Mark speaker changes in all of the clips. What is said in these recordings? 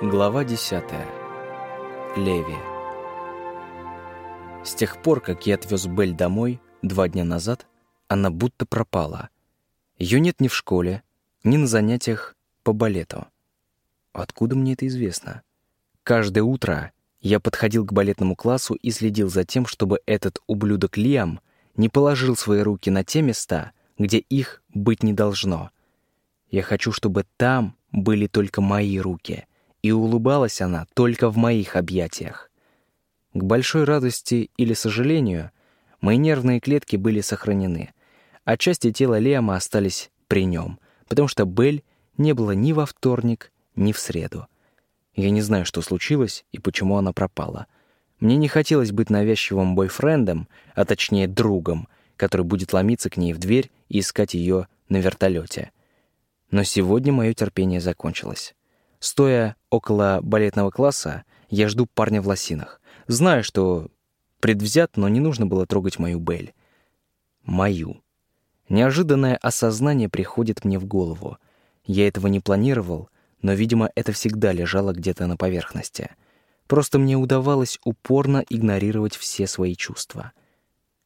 Speaker 1: Глава 10. Леви. С тех пор, как я отвез Бель домой два дня назад, она будто пропала. Ее нет ни в школе, ни на занятиях по балету. Откуда мне это известно? Каждое утро я подходил к балетному классу и следил за тем, чтобы этот ублюдок Лиам не положил свои руки на те места, где их быть не должно. Я хочу, чтобы там были только мои руки — и улыбалась она только в моих объятиях. К большой радости или сожалению, мои нервные клетки были сохранены, а части тела Лема остались при нем, потому что Бель не было ни во вторник, ни в среду. Я не знаю, что случилось и почему она пропала. Мне не хотелось быть навязчивым бойфрендом, а точнее другом, который будет ломиться к ней в дверь и искать ее на вертолете. Но сегодня мое терпение закончилось. Стоя около балетного класса, я жду парня в лосинах. Знаю, что предвзят, но не нужно было трогать мою Бель. Мою. Неожиданное осознание приходит мне в голову. Я этого не планировал, но, видимо, это всегда лежало где-то на поверхности. Просто мне удавалось упорно игнорировать все свои чувства.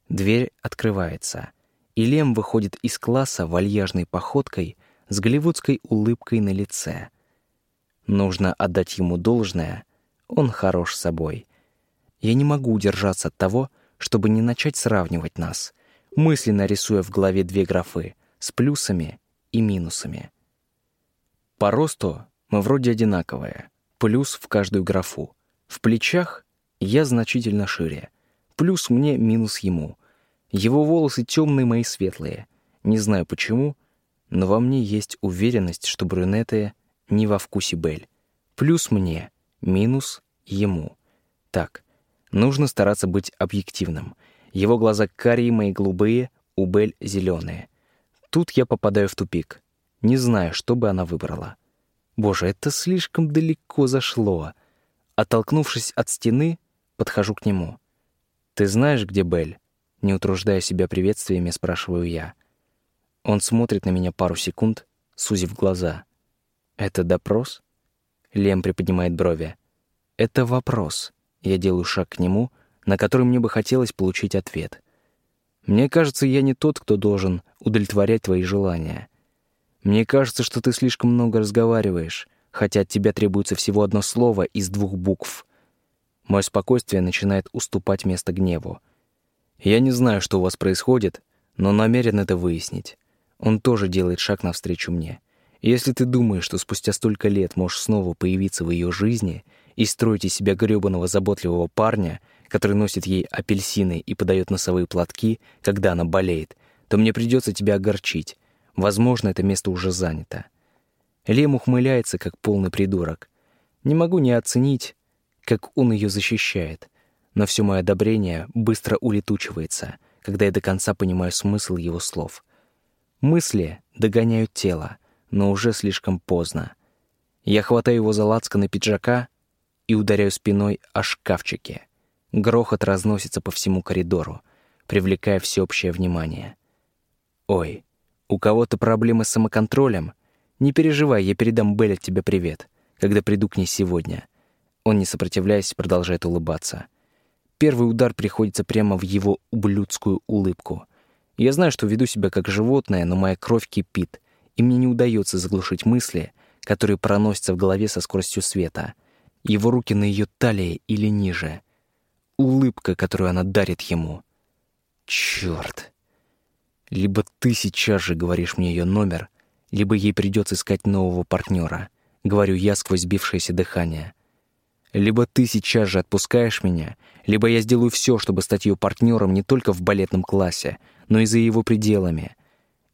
Speaker 1: Дверь открывается, и Лем выходит из класса вальяжной походкой с голливудской улыбкой на лице — Нужно отдать ему должное, он хорош собой. Я не могу удержаться от того, чтобы не начать сравнивать нас, мысленно рисуя в голове две графы с плюсами и минусами. По росту мы вроде одинаковые, плюс в каждую графу. В плечах я значительно шире, плюс мне, минус ему. Его волосы темные, мои светлые. Не знаю почему, но во мне есть уверенность, что брюнеты не во вкусе Бель. Плюс мне, минус ему. Так, нужно стараться быть объективным. Его глаза карие, мои голубые, у Бель зеленые. Тут я попадаю в тупик. Не знаю, что бы она выбрала. Боже, это слишком далеко зашло. Оттолкнувшись от стены, подхожу к нему. «Ты знаешь, где Бель?» Не утруждая себя приветствиями, спрашиваю я. Он смотрит на меня пару секунд, сузив глаза — «Это допрос?» Лем приподнимает брови. «Это вопрос». Я делаю шаг к нему, на который мне бы хотелось получить ответ. «Мне кажется, я не тот, кто должен удовлетворять твои желания. Мне кажется, что ты слишком много разговариваешь, хотя от тебя требуется всего одно слово из двух букв. Мое спокойствие начинает уступать место гневу. Я не знаю, что у вас происходит, но намерен это выяснить. Он тоже делает шаг навстречу мне. Если ты думаешь, что спустя столько лет можешь снова появиться в ее жизни и строить из себя грёбаного заботливого парня, который носит ей апельсины и подает носовые платки, когда она болеет, то мне придется тебя огорчить. Возможно, это место уже занято. Лем ухмыляется, как полный придурок. Не могу не оценить, как он ее защищает, но все мое одобрение быстро улетучивается, когда я до конца понимаю смысл его слов. Мысли догоняют тело, но уже слишком поздно. Я хватаю его за лацканы пиджака и ударяю спиной о шкафчике. Грохот разносится по всему коридору, привлекая всеобщее внимание. «Ой, у кого-то проблемы с самоконтролем? Не переживай, я передам Белль от тебя привет, когда приду к ней сегодня». Он, не сопротивляясь, продолжает улыбаться. Первый удар приходится прямо в его ублюдскую улыбку. Я знаю, что веду себя как животное, но моя кровь кипит — и мне не удается заглушить мысли, которые проносятся в голове со скоростью света. Его руки на ее талии или ниже. Улыбка, которую она дарит ему. Черт! Либо ты сейчас же говоришь мне ее номер, либо ей придется искать нового партнера, говорю я сквозь сбившееся дыхание. Либо ты сейчас же отпускаешь меня, либо я сделаю все, чтобы стать ее партнером не только в балетном классе, но и за его пределами —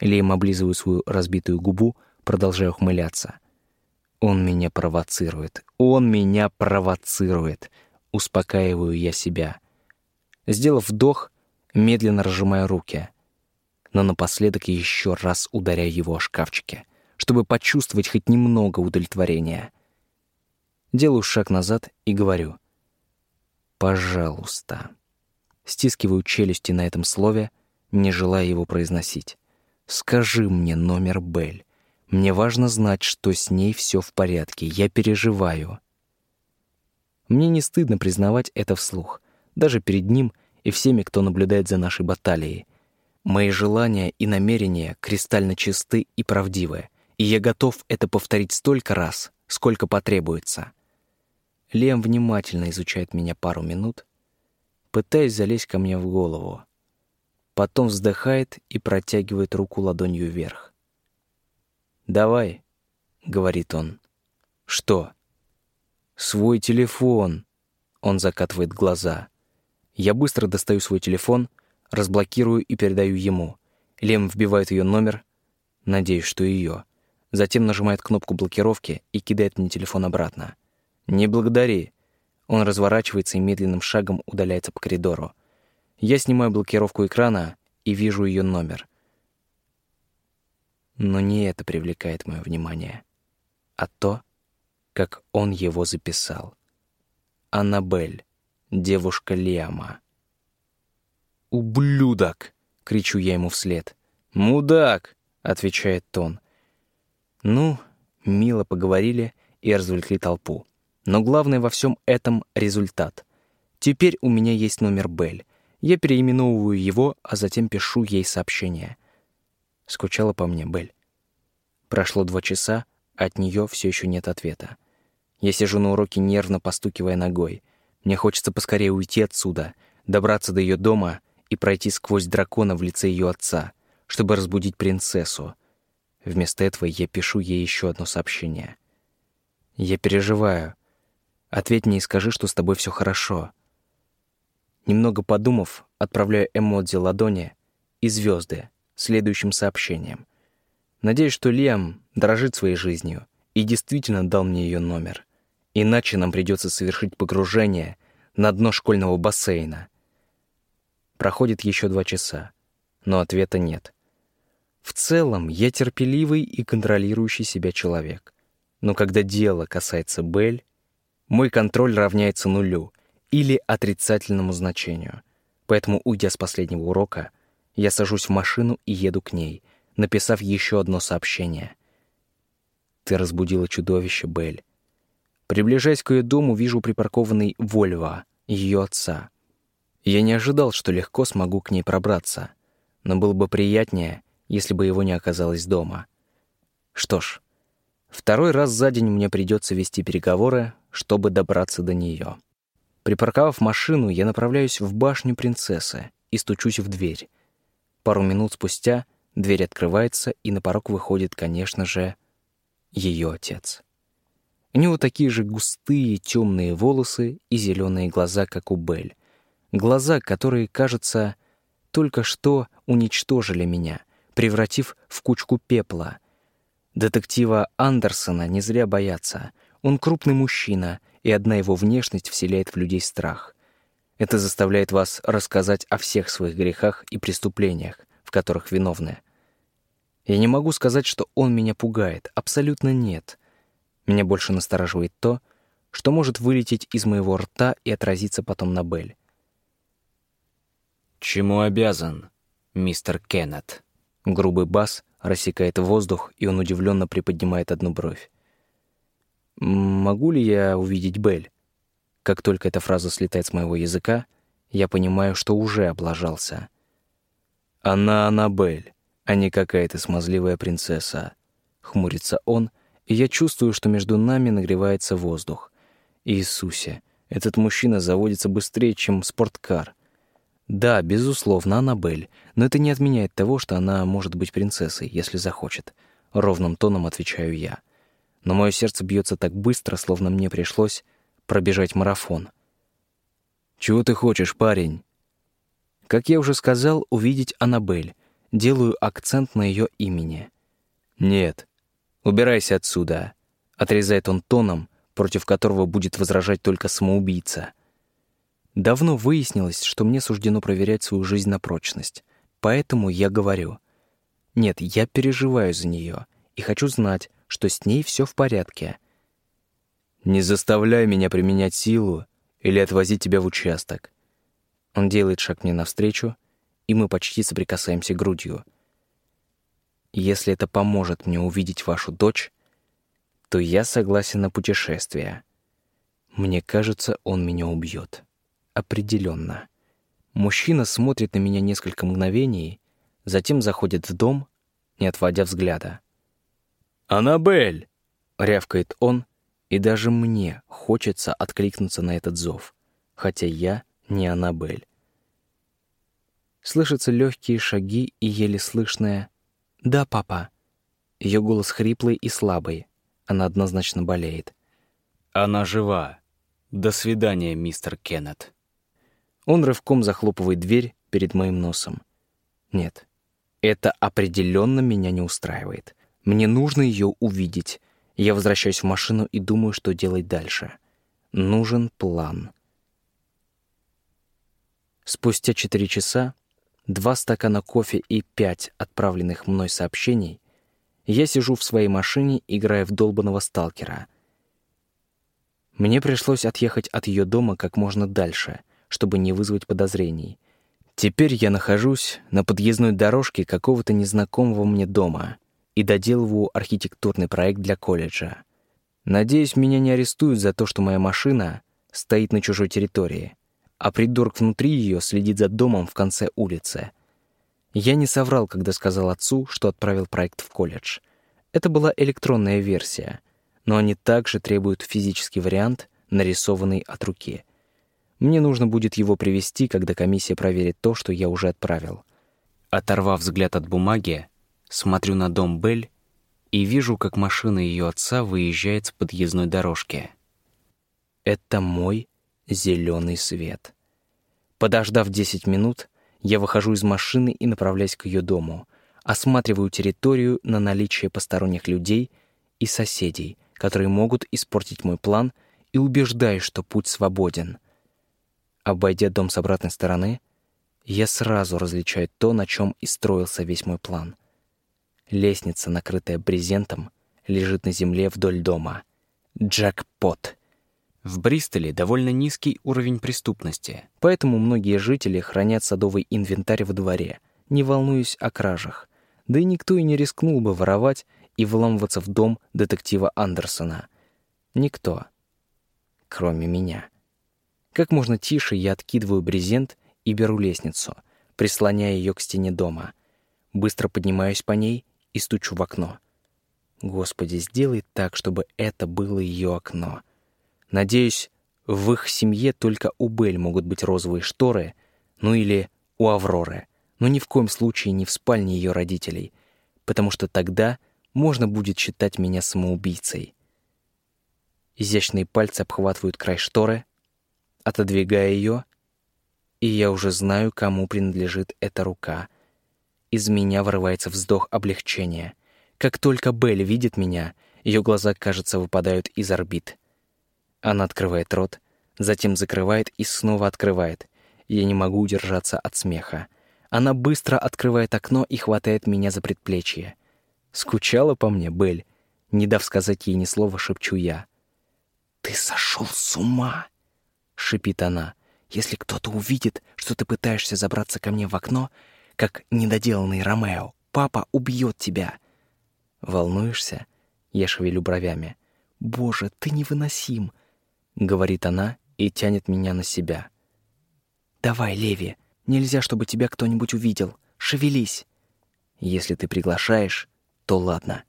Speaker 1: Лейм облизываю свою разбитую губу, продолжая ухмыляться. Он меня провоцирует. Он меня провоцирует. Успокаиваю я себя. Сделав вдох, медленно разжимаю руки. Но напоследок еще раз ударяю его о шкафчике, чтобы почувствовать хоть немного удовлетворения. Делаю шаг назад и говорю «Пожалуйста». Стискиваю челюсти на этом слове, не желая его произносить. Скажи мне номер Бель. Мне важно знать, что с ней все в порядке. Я переживаю. Мне не стыдно признавать это вслух, даже перед ним и всеми, кто наблюдает за нашей баталией. Мои желания и намерения кристально чисты и правдивы, и я готов это повторить столько раз, сколько потребуется. Лем внимательно изучает меня пару минут, пытаясь залезть ко мне в голову. Потом вздыхает и протягивает руку ладонью вверх. «Давай», — говорит он. «Что?» «Свой телефон!» Он закатывает глаза. Я быстро достаю свой телефон, разблокирую и передаю ему. Лем вбивает ее номер, надеюсь, что ее. Затем нажимает кнопку блокировки и кидает мне телефон обратно. «Не благодари». Он разворачивается и медленным шагом удаляется по коридору. Я снимаю блокировку экрана и вижу ее номер. Но не это привлекает мое внимание, а то, как он его записал. Аннабель, девушка Лиама. «Ублюдок!» — кричу я ему вслед. «Мудак!» — отвечает Тон. Ну, мило поговорили и развлекли толпу. Но главное во всем этом — результат. Теперь у меня есть номер Бель. Я переименовываю его, а затем пишу ей сообщение. Скучала по мне Бель. Прошло два часа, от нее все еще нет ответа. Я сижу на уроке, нервно постукивая ногой. Мне хочется поскорее уйти отсюда, добраться до ее дома и пройти сквозь дракона в лице ее отца, чтобы разбудить принцессу. Вместо этого я пишу ей еще одно сообщение. «Я переживаю. Ответь мне и скажи, что с тобой все хорошо». Немного подумав, отправляю эмодзи ладони и звезды следующим сообщением. Надеюсь, что Лиам дрожит своей жизнью и действительно дал мне ее номер. Иначе нам придется совершить погружение на дно школьного бассейна. Проходит еще два часа, но ответа нет. В целом, я терпеливый и контролирующий себя человек. Но когда дело касается Бель, мой контроль равняется нулю или отрицательному значению. Поэтому, уйдя с последнего урока, я сажусь в машину и еду к ней, написав еще одно сообщение. «Ты разбудила чудовище, Бель. Приближаясь к ее дому, вижу припаркованный Вольво, ее отца. Я не ожидал, что легко смогу к ней пробраться, но было бы приятнее, если бы его не оказалось дома. Что ж, второй раз за день мне придется вести переговоры, чтобы добраться до нее. Припарковав машину, я направляюсь в башню принцессы и стучусь в дверь. Пару минут спустя дверь открывается, и на порог выходит, конечно же, ее отец. У него такие же густые темные волосы и зеленые глаза, как у Бель. Глаза, которые, кажется, только что уничтожили меня, превратив в кучку пепла. Детектива Андерсона не зря боятся. Он крупный мужчина, и одна его внешность вселяет в людей страх. Это заставляет вас рассказать о всех своих грехах и преступлениях, в которых виновны. Я не могу сказать, что он меня пугает, абсолютно нет — меня больше настораживает то, что может вылететь из моего рта и отразиться потом на Белль.
Speaker 2: «Чему обязан, мистер Кеннет?»
Speaker 1: Грубый бас рассекает воздух, и он удивленно приподнимает одну бровь. «Могу ли я увидеть Белль?» Как только эта фраза слетает с моего языка, я понимаю, что уже облажался.
Speaker 2: «Она Аннабель, а не какая-то смазливая принцесса», — хмурится он, и я чувствую, что между нами нагревается воздух. Иисусе, этот мужчина заводится быстрее, чем спорткар.
Speaker 1: Да, безусловно, Аннабель, но это не отменяет того, что она может быть принцессой, если захочет. Ровным тоном отвечаю я. Но мое сердце бьется так быстро, словно мне пришлось пробежать марафон.
Speaker 2: «Чего ты хочешь, парень?»
Speaker 1: Как я уже сказал, увидеть Аннабель. Делаю акцент на ее имени.
Speaker 2: «Нет, «Убирайся отсюда», — отрезает он тоном, против которого будет возражать только самоубийца.
Speaker 1: Давно выяснилось, что мне суждено проверять свою жизнь на прочность. Поэтому я говорю. Нет, я переживаю за нее и хочу знать, что с ней все в порядке.
Speaker 2: «Не заставляй меня применять силу или отвозить тебя в участок».
Speaker 1: Он делает шаг мне навстречу, и мы почти соприкасаемся грудью — если это поможет мне увидеть вашу дочь, то я согласен на путешествие. Мне кажется, он меня убьет. Определенно. Мужчина смотрит на меня несколько мгновений, затем заходит в дом, не отводя взгляда.
Speaker 2: «Аннабель!»
Speaker 1: — рявкает он, и даже мне хочется откликнуться на этот зов, хотя я не Аннабель. Слышатся легкие шаги и еле слышное «Да, папа». Ее голос хриплый и слабый. Она однозначно болеет.
Speaker 2: «Она жива. До свидания, мистер Кеннет».
Speaker 1: Он рывком захлопывает дверь перед моим носом. Нет, это определенно меня не устраивает. Мне нужно ее увидеть. Я возвращаюсь в машину и думаю, что делать дальше. Нужен план. Спустя четыре часа, два стакана кофе и пять отправленных мной сообщений, я сижу в своей машине, играя в долбанного сталкера. Мне пришлось отъехать от ее дома как можно дальше, чтобы не вызвать подозрений. Теперь я нахожусь на подъездной дорожке какого-то незнакомого мне дома и доделываю архитектурный проект для колледжа. Надеюсь, меня не арестуют за то, что моя машина стоит на чужой территории, а придурок внутри ее следит за домом в конце улицы — я не соврал, когда сказал отцу, что отправил проект в колледж. Это была электронная версия, но они также требуют физический вариант, нарисованный от руки. Мне нужно будет его привести, когда комиссия проверит то, что я уже отправил. Оторвав взгляд от бумаги, смотрю на дом Бель и вижу, как машина ее отца выезжает с подъездной дорожки. Это мой зеленый свет. Подождав 10 минут, я выхожу из машины и направляюсь к ее дому. Осматриваю территорию на наличие посторонних людей и соседей, которые могут испортить мой план, и убеждаюсь, что путь свободен. Обойдя дом с обратной стороны, я сразу различаю то, на чем и строился весь мой план. Лестница, накрытая брезентом, лежит на земле вдоль дома. Джекпот! В Бристоле довольно низкий уровень преступности, поэтому многие жители хранят садовый инвентарь во дворе, не волнуясь о кражах. Да и никто и не рискнул бы воровать и вламываться в дом детектива Андерсона. Никто. Кроме меня. Как можно тише я откидываю брезент и беру лестницу, прислоняя ее к стене дома. Быстро поднимаюсь по ней и стучу в окно. Господи, сделай так, чтобы это было ее окно. Надеюсь, в их семье только у Бель могут быть розовые шторы, ну или у Авроры, но ни в коем случае не в спальне ее родителей, потому что тогда можно будет считать меня самоубийцей. Изящные пальцы обхватывают край шторы, отодвигая ее, и я уже знаю, кому принадлежит эта рука. Из меня вырывается вздох облегчения. Как только Белль видит меня, ее глаза, кажется, выпадают из орбит — она открывает рот, затем закрывает и снова открывает. Я не могу удержаться от смеха. Она быстро открывает окно и хватает меня за предплечье. Скучала по мне, Бель. Не дав сказать ей ни слова, шепчу я. «Ты сошел с ума!» — шипит она. «Если кто-то увидит, что ты пытаешься забраться ко мне в окно, как недоделанный Ромео, папа убьет тебя!» «Волнуешься?» — я шевелю бровями. «Боже, ты невыносим!» — говорит она и тянет меня на себя. «Давай, Леви, нельзя, чтобы тебя кто-нибудь увидел. Шевелись!» «Если ты приглашаешь, то ладно».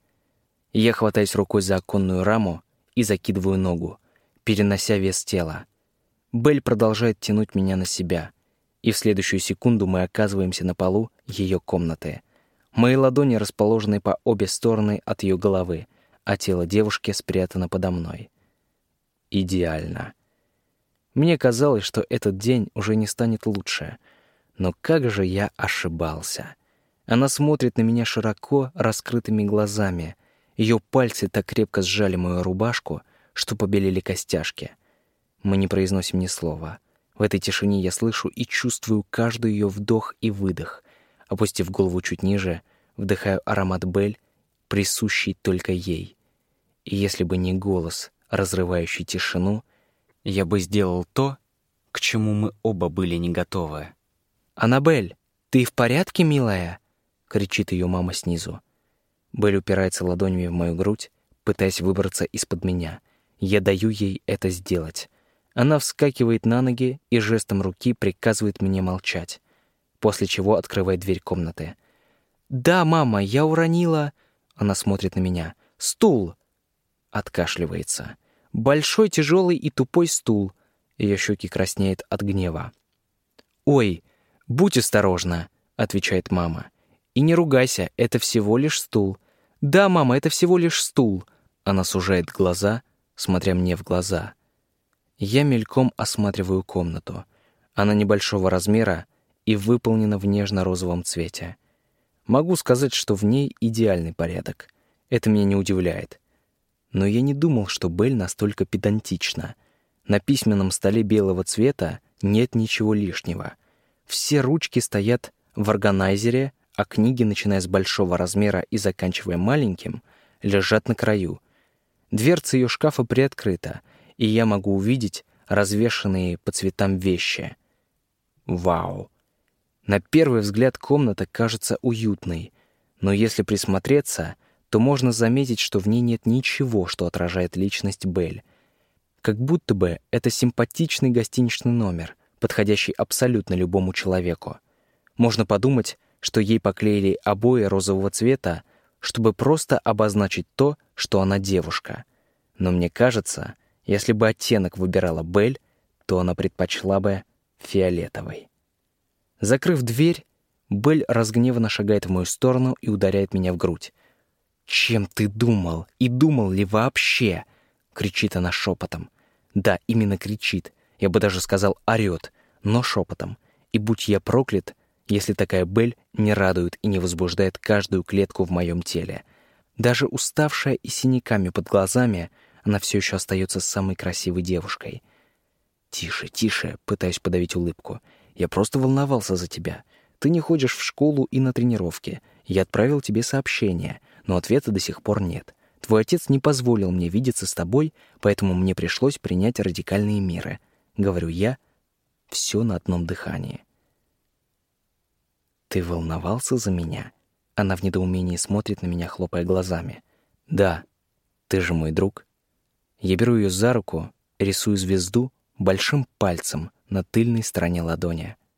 Speaker 1: Я хватаюсь рукой за оконную раму и закидываю ногу, перенося вес тела. Белль продолжает тянуть меня на себя, и в следующую секунду мы оказываемся на полу ее комнаты. Мои ладони расположены по обе стороны от ее головы, а тело девушки спрятано подо мной идеально. Мне казалось, что этот день уже не станет лучше. Но как же я ошибался. Она смотрит на меня широко раскрытыми глазами. Ее пальцы так крепко сжали мою рубашку, что побелели костяшки. Мы не произносим ни слова. В этой тишине я слышу и чувствую каждый ее вдох и выдох. Опустив голову чуть ниже, вдыхаю аромат Бель, присущий только ей. И если бы не голос, разрывающий тишину, я бы сделал то, к чему мы оба были не готовы. «Аннабель, ты в порядке, милая?» — кричит ее мама снизу. Белль упирается ладонями в мою грудь, пытаясь выбраться из-под меня. Я даю ей это сделать. Она вскакивает на ноги и жестом руки приказывает мне молчать, после чего открывает дверь комнаты. «Да, мама, я уронила...» Она смотрит на меня. «Стул!» Откашливается. «Большой, тяжелый и тупой стул». Ее щеки краснеют от гнева. «Ой, будь осторожна!» — отвечает мама. «И не ругайся, это всего лишь стул». «Да, мама, это всего лишь стул». Она сужает глаза, смотря мне в глаза. Я мельком осматриваю комнату. Она небольшого размера и выполнена в нежно-розовом цвете. Могу сказать, что в ней идеальный порядок. Это меня не удивляет. Но я не думал, что Белль настолько педантична. На письменном столе белого цвета нет ничего лишнего. Все ручки стоят в органайзере, а книги, начиная с большого размера и заканчивая маленьким, лежат на краю. Дверца ее шкафа приоткрыта, и я могу увидеть развешанные по цветам вещи. Вау! На первый взгляд комната кажется уютной, но если присмотреться, то можно заметить, что в ней нет ничего, что отражает личность Белль. Как будто бы это симпатичный гостиничный номер, подходящий абсолютно любому человеку. Можно подумать, что ей поклеили обои розового цвета, чтобы просто обозначить то, что она девушка. Но мне кажется, если бы оттенок выбирала Бель, то она предпочла бы фиолетовый. Закрыв дверь, Бель разгневанно шагает в мою сторону и ударяет меня в грудь. «Чем ты думал? И думал ли вообще?» — кричит она шепотом. Да, именно кричит. Я бы даже сказал орет, но шепотом. И будь я проклят, если такая Бель не радует и не возбуждает каждую клетку в моем теле. Даже уставшая и синяками под глазами, она все еще остается самой красивой девушкой. «Тише, тише», — пытаюсь подавить улыбку. «Я просто волновался за тебя. Ты не ходишь в школу и на тренировки. Я отправил тебе сообщение, но ответа до сих пор нет. Твой отец не позволил мне видеться с тобой, поэтому мне пришлось принять радикальные меры. Говорю я, все на одном дыхании. «Ты волновался за меня?» Она в недоумении смотрит на меня, хлопая глазами. «Да, ты же мой друг». Я беру ее за руку, рисую звезду большим пальцем на тыльной стороне ладони —